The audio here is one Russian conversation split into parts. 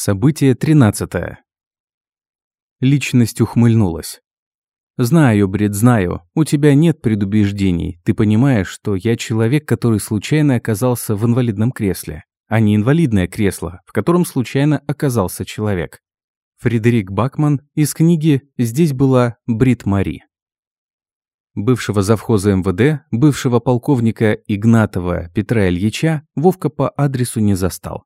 Событие 13. Личность ухмыльнулась. «Знаю, Бред, знаю. У тебя нет предубеждений. Ты понимаешь, что я человек, который случайно оказался в инвалидном кресле, а не инвалидное кресло, в котором случайно оказался человек». Фредерик Бакман из книги «Здесь была Брит Мари». Бывшего завхоза МВД, бывшего полковника Игнатова Петра Ильича Вовка по адресу не застал.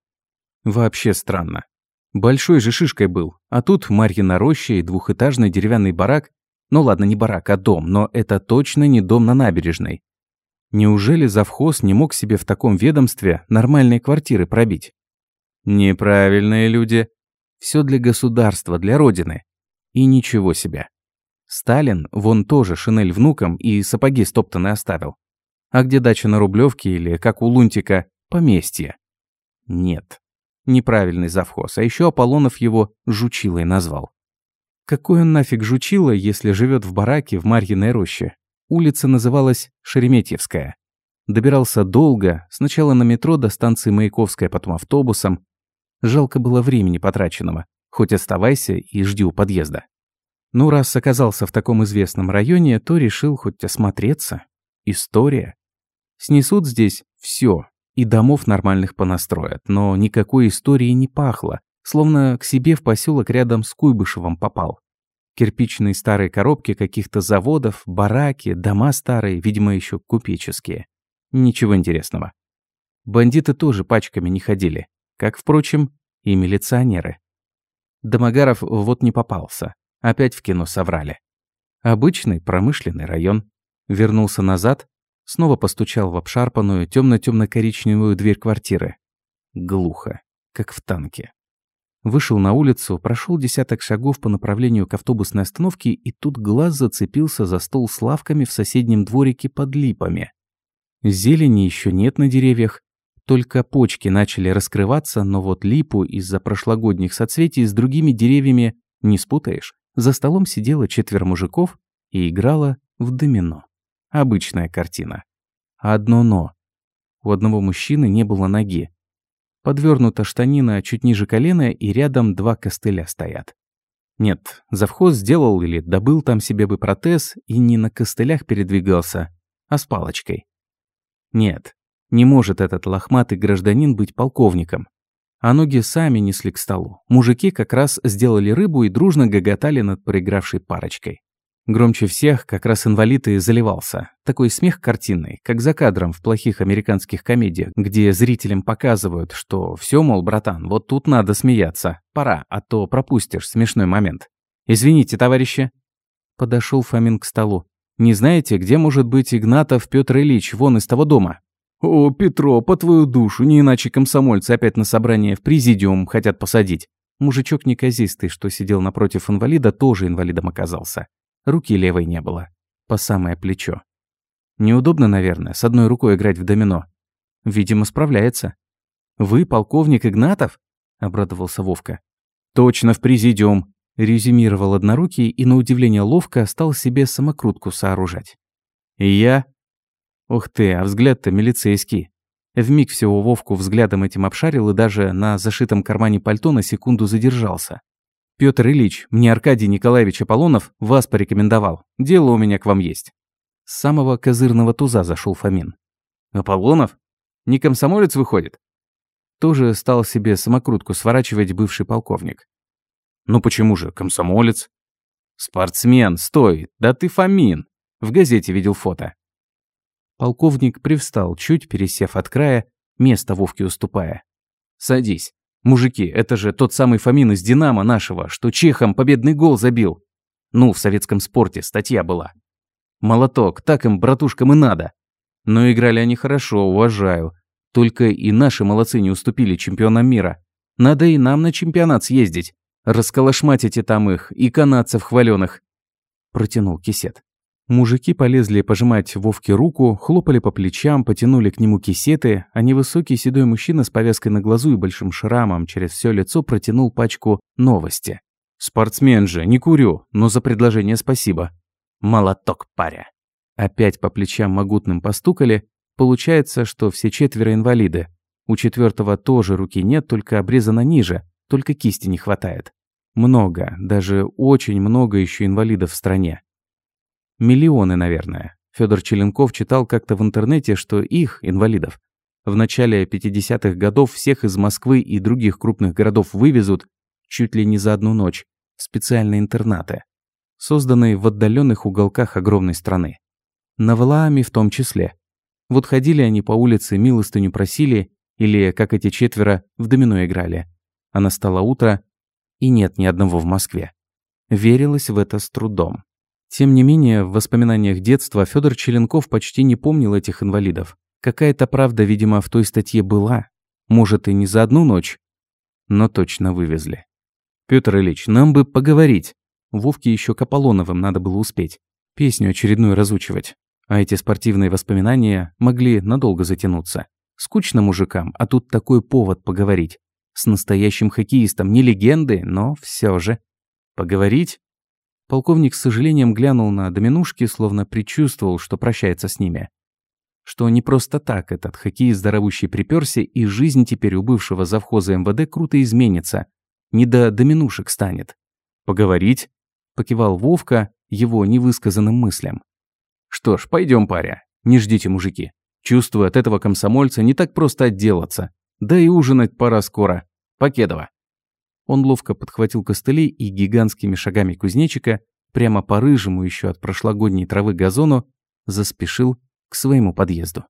Вообще странно. Большой же шишкой был. А тут Марьина роща и двухэтажный деревянный барак. Ну ладно, не барак, а дом, но это точно не дом на набережной. Неужели завхоз не мог себе в таком ведомстве нормальные квартиры пробить? Неправильные люди. Все для государства, для родины. И ничего себе. Сталин вон тоже шинель внукам и сапоги стоптанные оставил. А где дача на Рублевке или, как у Лунтика, поместье? Нет. Неправильный завхоз, а еще Аполлонов его жучилой назвал. Какой он нафиг жучила, если живет в бараке в Марьиной роще? Улица называлась Шереметьевская. Добирался долго, сначала на метро до станции Маяковская, потом автобусом. Жалко было времени потраченного. Хоть оставайся и жди у подъезда. Ну, раз оказался в таком известном районе, то решил хоть осмотреться. История. Снесут здесь все, и домов нормальных понастроят, но никакой истории не пахло, словно к себе в поселок рядом с Куйбышевым попал. Кирпичные старые коробки каких-то заводов, бараки, дома старые, видимо, еще купеческие. Ничего интересного. Бандиты тоже пачками не ходили, как, впрочем, и милиционеры. Домогаров вот не попался. Опять в кино соврали. Обычный промышленный район. Вернулся назад, Снова постучал в обшарпанную, темно-темно-коричневую дверь квартиры. Глухо, как в танке. Вышел на улицу, прошел десяток шагов по направлению к автобусной остановке, и тут глаз зацепился за стол с лавками в соседнем дворике под липами. Зелени еще нет на деревьях, только почки начали раскрываться, но вот липу из-за прошлогодних соцветий с другими деревьями не спутаешь. За столом сидело четверо мужиков и играла в домино. Обычная картина. Одно «но». У одного мужчины не было ноги. Подвернута штанина чуть ниже колена, и рядом два костыля стоят. Нет, завхоз сделал или добыл там себе бы протез и не на костылях передвигался, а с палочкой. Нет, не может этот лохматый гражданин быть полковником. А ноги сами несли к столу. Мужики как раз сделали рыбу и дружно гоготали над проигравшей парочкой. Громче всех как раз инвалид и заливался. Такой смех картинный, как за кадром в плохих американских комедиях, где зрителям показывают, что все, мол, братан, вот тут надо смеяться. Пора, а то пропустишь смешной момент. «Извините, товарищи». Подошел Фомин к столу. «Не знаете, где может быть Игнатов Петр Ильич, вон из того дома?» «О, Петро, по твою душу, не иначе комсомольцы опять на собрание в президиум хотят посадить». Мужичок неказистый, что сидел напротив инвалида, тоже инвалидом оказался. Руки левой не было. По самое плечо. Неудобно, наверное, с одной рукой играть в домино. Видимо, справляется. «Вы полковник Игнатов?» – обрадовался Вовка. «Точно в президиум», – резюмировал однорукий и, на удивление ловко, стал себе самокрутку сооружать. «И я?» «Ух ты, а взгляд-то милицейский». Вмиг всего Вовку взглядом этим обшарил и даже на зашитом кармане пальто на секунду задержался. Петр Ильич, мне Аркадий Николаевич Аполлонов вас порекомендовал. Дело у меня к вам есть». С самого козырного туза зашел Фомин. «Аполлонов? Не комсомолец выходит?» Тоже стал себе самокрутку сворачивать бывший полковник. «Ну почему же, комсомолец?» «Спортсмен, стой, да ты Фомин!» В газете видел фото. Полковник привстал, чуть пересев от края, место Вовке уступая. «Садись. Мужики, это же тот самый Фомин из «Динамо» нашего, что чехом победный гол забил. Ну, в советском спорте статья была. Молоток, так им, братушкам, и надо. Но играли они хорошо, уважаю. Только и наши молодцы не уступили чемпионам мира. Надо и нам на чемпионат съездить. Расколошматите там их, и канадцев хваленых. Протянул кисет. Мужики полезли пожимать Вовке руку, хлопали по плечам, потянули к нему кисеты, а невысокий седой мужчина с повязкой на глазу и большим шрамом через все лицо протянул пачку «Новости». «Спортсмен же, не курю, но за предложение спасибо». «Молоток, паря». Опять по плечам могутным постукали. Получается, что все четверо инвалиды. У четвертого тоже руки нет, только обрезано ниже, Только кисти не хватает. Много, даже очень много еще инвалидов в стране. Миллионы, наверное. Федор Челенков читал как-то в интернете, что их, инвалидов, в начале 50-х годов всех из Москвы и других крупных городов вывезут чуть ли не за одну ночь в специальные интернаты, созданные в отдаленных уголках огромной страны. На Валааме в том числе. Вот ходили они по улице, милостыню просили, или, как эти четверо, в домино играли. А настало утро, и нет ни одного в Москве. Верилось в это с трудом. Тем не менее, в воспоминаниях детства Федор Челенков почти не помнил этих инвалидов. Какая-то правда, видимо, в той статье была. Может, и не за одну ночь, но точно вывезли. Петр Ильич, нам бы поговорить. Вовке еще к Аполлоновым надо было успеть. Песню очередную разучивать. А эти спортивные воспоминания могли надолго затянуться. Скучно мужикам, а тут такой повод поговорить. С настоящим хоккеистом, не легенды, но все же. Поговорить? Полковник с сожалением глянул на доминушки, словно предчувствовал, что прощается с ними. Что не просто так этот хоккеист здоровущий приперся, и жизнь теперь у бывшего завхоза МВД круто изменится. Не до доминушек станет. «Поговорить?» – покивал Вовка его невысказанным мыслям. «Что ж, пойдем, паря. Не ждите, мужики. Чувствую, от этого комсомольца не так просто отделаться. Да и ужинать пора скоро. Покедова». Он ловко подхватил костыли и гигантскими шагами кузнечика, прямо по рыжему еще от прошлогодней травы газону, заспешил к своему подъезду.